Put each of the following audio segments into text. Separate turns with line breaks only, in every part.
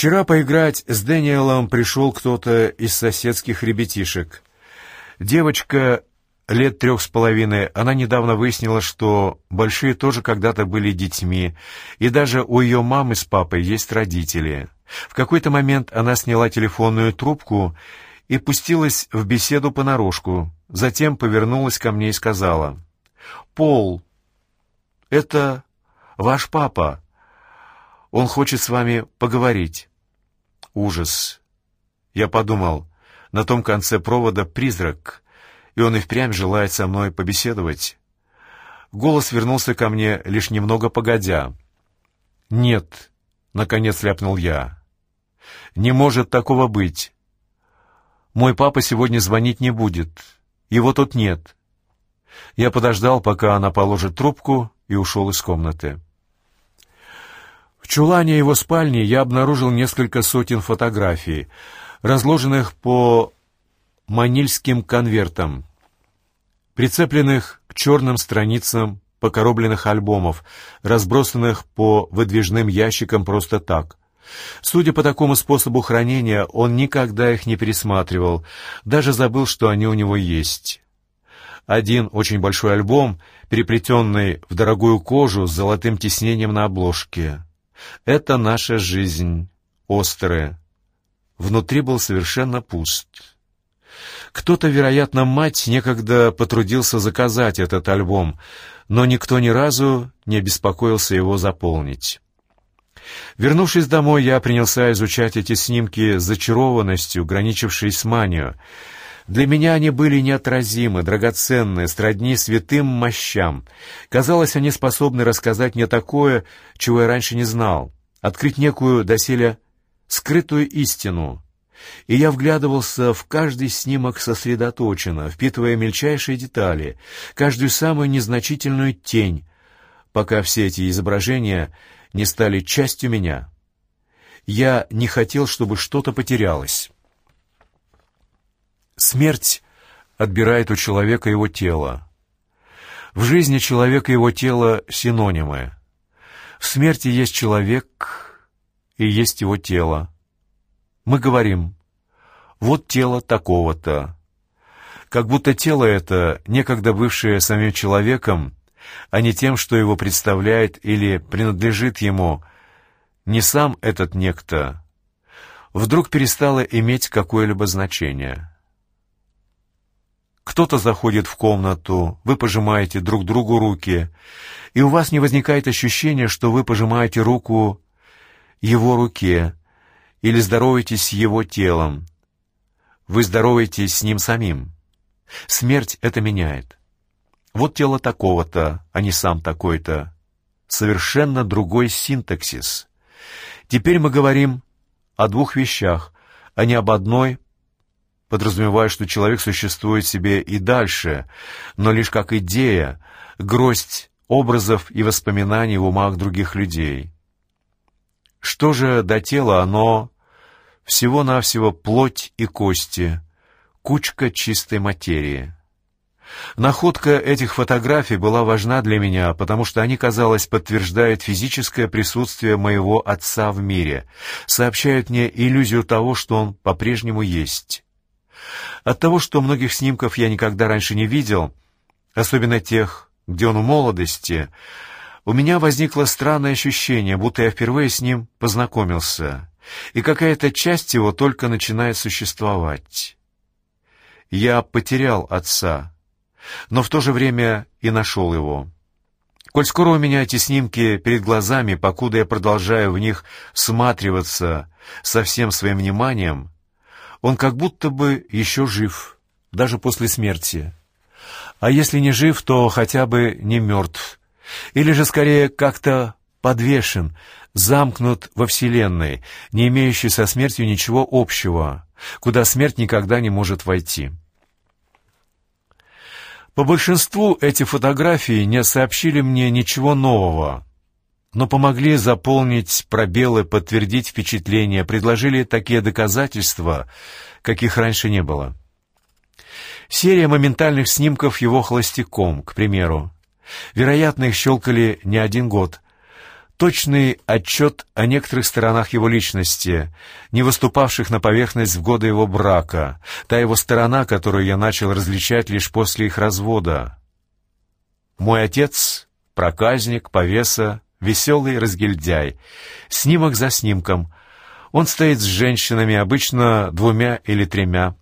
Вчера поиграть с Дэниелом пришел кто-то из соседских ребятишек. Девочка лет трех с половиной, она недавно выяснила, что большие тоже когда-то были детьми, и даже у ее мамы с папой есть родители. В какой-то момент она сняла телефонную трубку и пустилась в беседу понарошку, затем повернулась ко мне и сказала, «Пол, это ваш папа. Он хочет с вами поговорить». Ужас. Я подумал, на том конце провода призрак — и он и впрямь желает со мной побеседовать. Голос вернулся ко мне лишь немного погодя. «Нет», — наконец ляпнул я, — «не может такого быть. Мой папа сегодня звонить не будет, его тут нет». Я подождал, пока она положит трубку, и ушел из комнаты. Чулане его спальни я обнаружил несколько сотен фотографий, разложенных по манильским конвертам, прицепленных к черным страницам покоробленных альбомов, разбросанных по выдвижным ящикам просто так. Судя по такому способу хранения, он никогда их не пересматривал, даже забыл, что они у него есть. Один очень большой альбом, переплетенный в дорогую кожу с золотым тиснением на обложке. Это наша жизнь, острая. Внутри был совершенно пуст. Кто-то, вероятно, мать некогда потрудился заказать этот альбом, но никто ни разу не обеспокоился его заполнить. Вернувшись домой, я принялся изучать эти снимки с зачарованностью, граничившей с манию. Для меня они были неотразимы, драгоценны, сродни святым мощам. Казалось, они способны рассказать мне такое, чего я раньше не знал, открыть некую доселе скрытую истину, и я вглядывался в каждый снимок сосредоточенно, впитывая мельчайшие детали, каждую самую незначительную тень, пока все эти изображения не стали частью меня. Я не хотел, чтобы что-то потерялось. Смерть отбирает у человека его тело. В жизни человека его тело синонимы. В смерти есть человек и есть его тело. Мы говорим «вот тело такого-то». Как будто тело это, некогда бывшее самим человеком, а не тем, что его представляет или принадлежит ему, не сам этот некто, вдруг перестало иметь какое-либо значение. Кто-то заходит в комнату, вы пожимаете друг другу руки, и у вас не возникает ощущения, что вы пожимаете руку его руке, или здороваетесь с его телом. Вы здороваетесь с ним самим. Смерть это меняет. Вот тело такого-то, а не сам такой-то. Совершенно другой синтаксис. Теперь мы говорим о двух вещах, а не об одной, подразумевая, что человек существует себе и дальше, но лишь как идея, гроздь образов и воспоминаний в умах других людей. Что же до тела оно? Всего-навсего плоть и кости, кучка чистой материи. Находка этих фотографий была важна для меня, потому что они, казалось, подтверждают физическое присутствие моего отца в мире, сообщают мне иллюзию того, что он по-прежнему есть. От того, что многих снимков я никогда раньше не видел, особенно тех, где он в молодости, у меня возникло странное ощущение, будто я впервые с ним познакомился, и какая-то часть его только начинает существовать. Я потерял отца, но в то же время и нашел его. Коль скоро у меня эти снимки перед глазами, покуда я продолжаю в них всматриваться со всем своим вниманием, он как будто бы еще жив, даже после смерти. А если не жив, то хотя бы не мертв, или же скорее как-то подвешен, замкнут во Вселенной, не имеющей со смертью ничего общего, куда смерть никогда не может войти. По большинству эти фотографии не сообщили мне ничего нового, но помогли заполнить пробелы, подтвердить впечатления, предложили такие доказательства, каких раньше не было. Серия моментальных снимков его холостяком, к примеру, Вероятно, их щелкали не один год. точный отчет о некоторых сторонах его личности, не выступавших на поверхность в годы его брака, та его сторона, которую я начал различать лишь после их развода. Мой отец — проказник, повеса, веселый разгильдяй, снимок за снимком. Он стоит с женщинами, обычно двумя или тремя.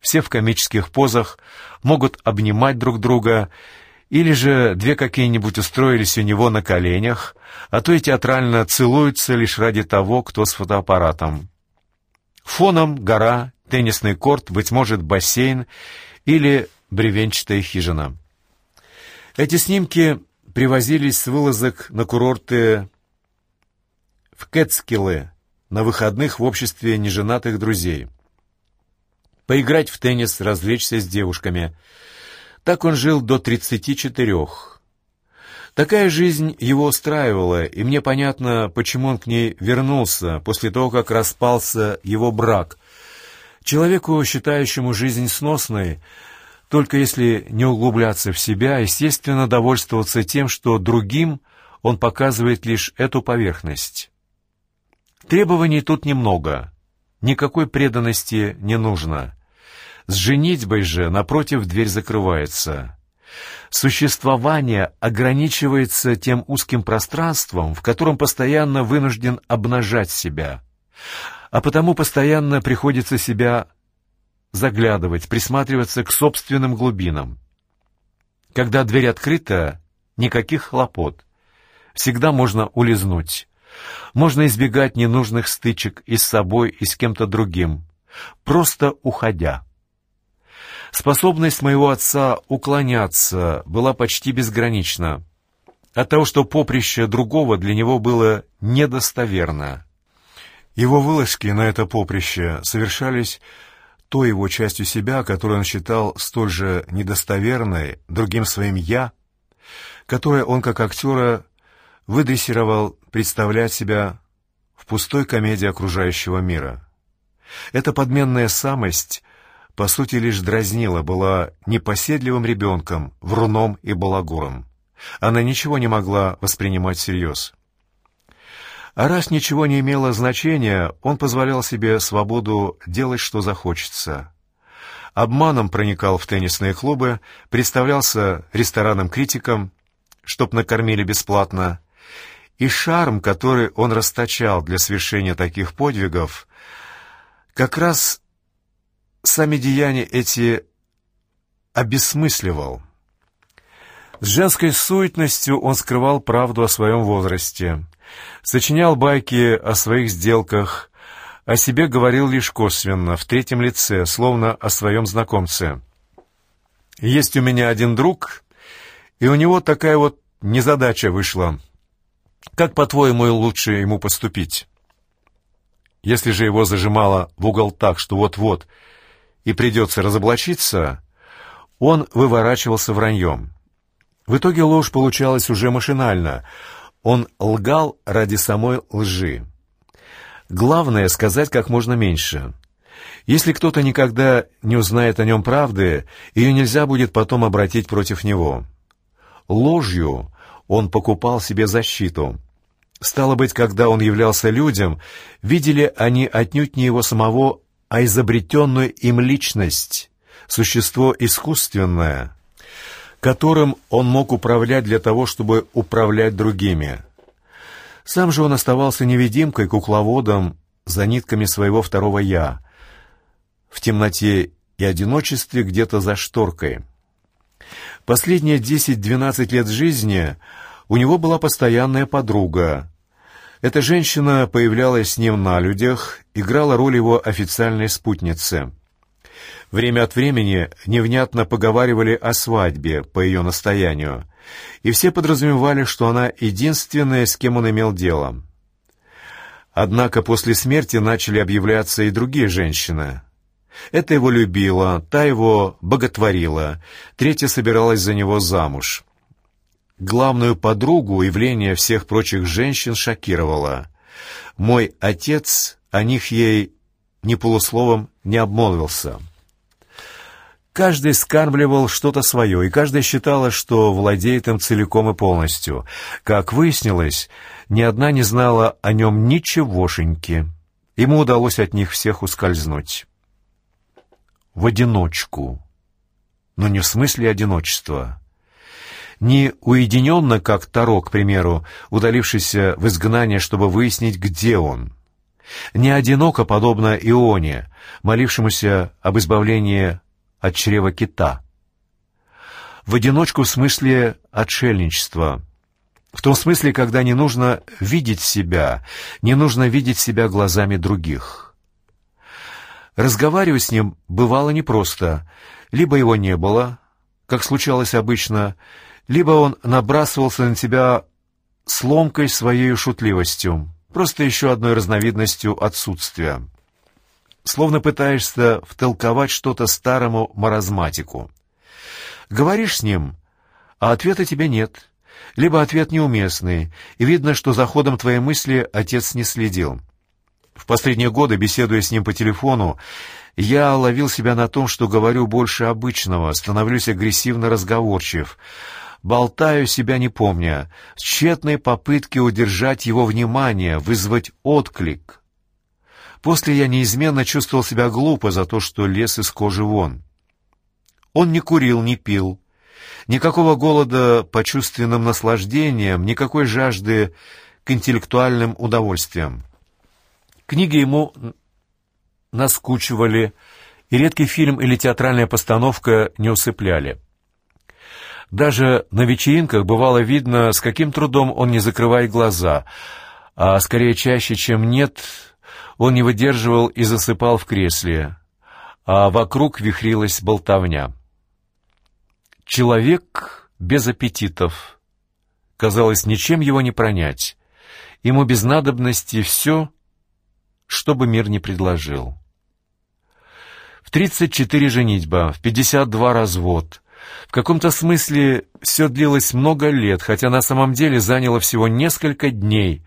Все в комических позах могут обнимать друг друга или же две какие-нибудь устроились у него на коленях, а то и театрально целуются лишь ради того, кто с фотоаппаратом. Фоном гора, теннисный корт, быть может, бассейн или бревенчатая хижина. Эти снимки привозились с вылазок на курорты в Кэтскиллы на выходных в обществе неженатых друзей. Поиграть в теннис, развлечься с девушками — так он жил до тридцати четырех. Такая жизнь его устраивала, и мне понятно, почему он к ней вернулся после того, как распался его брак. Человеку, считающему жизнь сносной, только если не углубляться в себя, естественно, довольствоваться тем, что другим он показывает лишь эту поверхность. Требований тут немного, никакой преданности не нужно. С женитьбой же, напротив, дверь закрывается. Существование ограничивается тем узким пространством, в котором постоянно вынужден обнажать себя, а потому постоянно приходится себя заглядывать, присматриваться к собственным глубинам. Когда дверь открыта, никаких хлопот. Всегда можно улизнуть. Можно избегать ненужных стычек и с собой, и с кем-то другим, просто уходя. Способность моего отца уклоняться была почти безгранична. От того, что поприще другого для него было недостоверно. Его вылазки на это поприще совершались той его частью себя, которую он считал столь же недостоверной, другим своим «я», которое он, как актера, выдрессировал представлять себя в пустой комедии окружающего мира. Эта подменная самость по сути, лишь дразнила, была непоседливым ребенком, вруном и балагуром. Она ничего не могла воспринимать всерьез. А раз ничего не имело значения, он позволял себе свободу делать, что захочется. Обманом проникал в теннисные клубы, представлялся ресторанным-критиком, чтоб накормили бесплатно, и шарм, который он расточал для свершения таких подвигов, как раз сами деяния эти обесмысливал. С женской суетностью он скрывал правду о своем возрасте, сочинял байки о своих сделках, о себе говорил лишь косвенно, в третьем лице, словно о своем знакомце. «Есть у меня один друг, и у него такая вот незадача вышла. Как, по-твоему, лучше ему поступить?» Если же его зажимало в угол так, что вот-вот и придется разоблачиться, он выворачивался враньем. В итоге ложь получалась уже машинально. Он лгал ради самой лжи. Главное — сказать как можно меньше. Если кто-то никогда не узнает о нем правды, ее нельзя будет потом обратить против него. Ложью он покупал себе защиту. Стало быть, когда он являлся людям, видели они отнюдь не его самого, а изобретенную им личность, существо искусственное, которым он мог управлять для того, чтобы управлять другими. Сам же он оставался невидимкой, кукловодом, за нитками своего второго «я», в темноте и одиночестве где-то за шторкой. Последние десять-двенадцать лет жизни у него была постоянная подруга, эта женщина появлялась с ним на людях, играла роль его официальной спутницы. Время от времени невнятно поговаривали о свадьбе по ее настоянию, и все подразумевали, что она единственная, с кем он имел дело. Однако после смерти начали объявляться и другие женщины. Эта его любила, та его боготворила, третья собиралась за него замуж. Главную подругу явление всех прочих женщин шокировало. Мой отец о них ей ни полусловом не обмолвился. Каждый скармливал что-то свое, и каждая считала, что владеет им целиком и полностью. Как выяснилось, ни одна не знала о нем ничегошеньки. Ему удалось от них всех ускользнуть. В одиночку. Но не в смысле одиночества. Не уединенно, как Таро, к примеру, удалившийся в изгнание, чтобы выяснить, где он. Не одиноко, подобно Ионе, молившемуся об избавлении от чрева кита. В одиночку в смысле отшельничества. В том смысле, когда не нужно видеть себя, не нужно видеть себя глазами других. Разговаривать с ним бывало непросто. Либо его не было, как случалось обычно, либо он набрасывался на тебя сломкой своей шутливостью, просто еще одной разновидностью отсутствия словно пытаешься втолковать что-то старому маразматику. Говоришь с ним, а ответа тебе нет, либо ответ неуместный, и видно, что за ходом твоей мысли отец не следил. В последние годы, беседуя с ним по телефону, я ловил себя на том, что говорю больше обычного, становлюсь агрессивно разговорчив, болтаю себя не помня, в тщетной попытке удержать его внимание, вызвать отклик, После я неизменно чувствовал себя глупо за то, что лез из кожи вон. Он не курил, не пил. Никакого голода по чувственным наслаждениям, никакой жажды к интеллектуальным удовольствиям. Книги ему наскучивали, и редкий фильм или театральная постановка не усыпляли. Даже на вечеринках бывало видно, с каким трудом он не закрывает глаза, а скорее чаще, чем нет, он не выдерживал и засыпал в кресле, а вокруг вихрилась болтовня. Человек без аппетитов. Казалось, ничем его не пронять. Ему без надобности все, что бы мир не предложил. В 34 женитьба, в 52 развод. В каком-то смысле все длилось много лет, хотя на самом деле заняло всего несколько дней.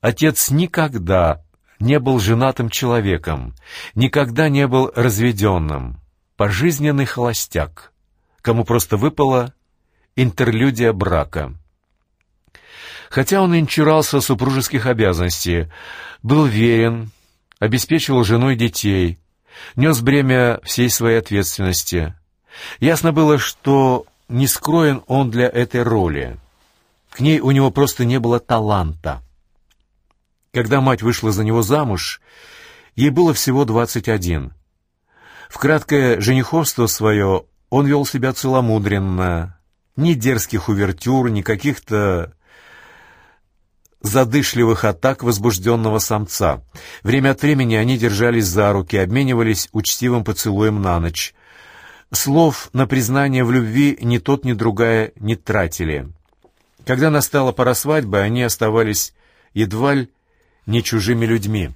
Отец никогда не был женатым человеком, никогда не был разведенным, пожизненный холостяк, кому просто выпала интерлюдия брака. Хотя он инчурался супружеских обязанностей, был верен, обеспечивал женой детей, нес бремя всей своей ответственности. Ясно было, что не скроен он для этой роли. К ней у него просто не было таланта. Когда мать вышла за него замуж, ей было всего двадцать один. В краткое жениховство свое он вел себя целомудренно, ни дерзких увертюр, ни каких-то задышливых атак возбужденного самца. Время от времени они держались за руки, обменивались учтивым поцелуем на ночь. Слов на признание в любви ни тот, ни другая не тратили. Когда настала пора свадьбы, они оставались едва ли не чужими людьми.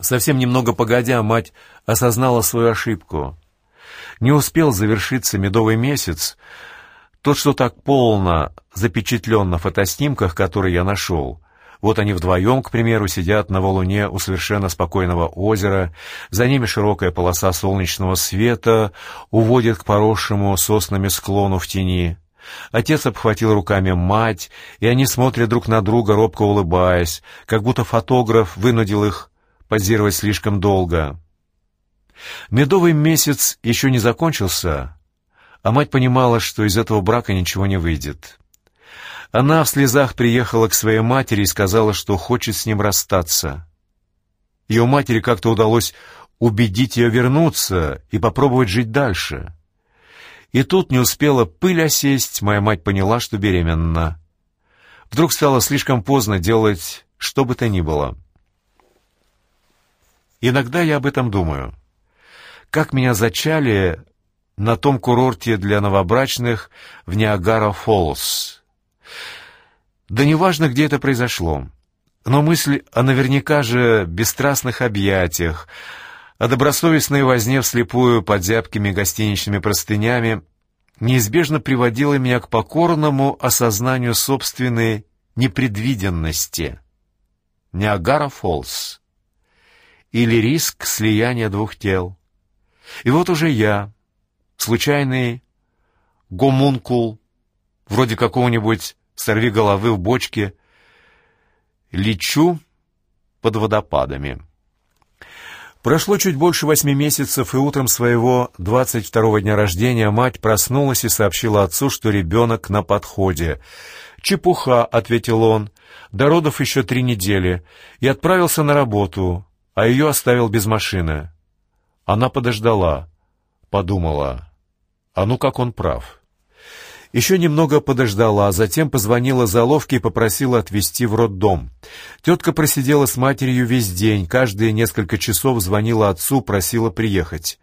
Совсем немного погодя, мать осознала свою ошибку. Не успел завершиться медовый месяц, тот, что так полно запечатлен на фотоснимках, которые я нашел. Вот они вдвоем, к примеру, сидят на валуне у совершенно спокойного озера, за ними широкая полоса солнечного света уводит к поросшему соснами склону в тени. Отец обхватил руками мать, и они смотрят друг на друга, робко улыбаясь, как будто фотограф вынудил их позировать слишком долго. Медовый месяц еще не закончился, а мать понимала, что из этого брака ничего не выйдет. Она в слезах приехала к своей матери и сказала, что хочет с ним расстаться. Ее матери как-то удалось убедить ее вернуться и попробовать жить дальше. И тут не успела пыль осесть, моя мать поняла, что беременна. Вдруг стало слишком поздно делать что бы то ни было. Иногда я об этом думаю. Как меня зачали на том курорте для новобрачных в Ниагара-Фоллс. Да неважно, где это произошло. Но мысль о наверняка же бесстрастных объятиях, о добросовестной возне вслепую под зябкими гостиничными простынями неизбежно приводила меня к покорному осознанию собственной непредвиденности. Ниагара Фолс или риск слияния двух тел. И вот уже я, случайный гомункул, вроде какого-нибудь сорви головы в бочке, лечу под водопадами. Прошло чуть больше восьми месяцев, и утром своего двадцать второго дня рождения мать проснулась и сообщила отцу, что ребенок на подходе. «Чепуха», — ответил он, — «до родов еще три недели», и отправился на работу, а ее оставил без машины. Она подождала, подумала, а ну как он прав. Еще немного подождала, а затем позвонила заловке и попросила отвезти в роддом. Тетка просидела с матерью весь день, каждые несколько часов звонила отцу, просила приехать.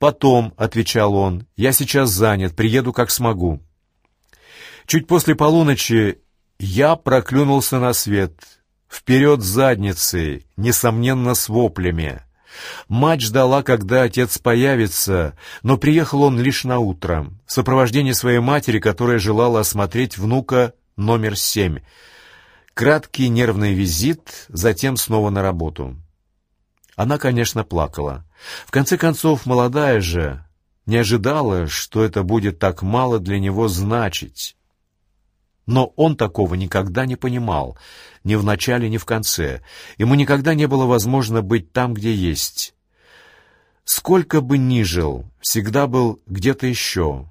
«Потом», — отвечал он, — «я сейчас занят, приеду как смогу». Чуть после полуночи я проклюнулся на свет, вперед задницей, несомненно, с воплями. Мать ждала, когда отец появится, но приехал он лишь на утро, в сопровождении своей матери, которая желала осмотреть внука номер семь. Краткий нервный визит, затем снова на работу. Она, конечно, плакала. В конце концов, молодая же, не ожидала, что это будет так мало для него значить. Но он такого никогда не понимал, ни в начале, ни в конце. Ему никогда не было возможно быть там, где есть. Сколько бы ни жил, всегда был где-то еще,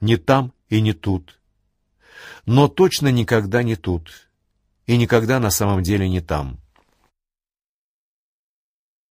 не там и не тут. Но точно никогда не тут, и никогда на самом деле не там.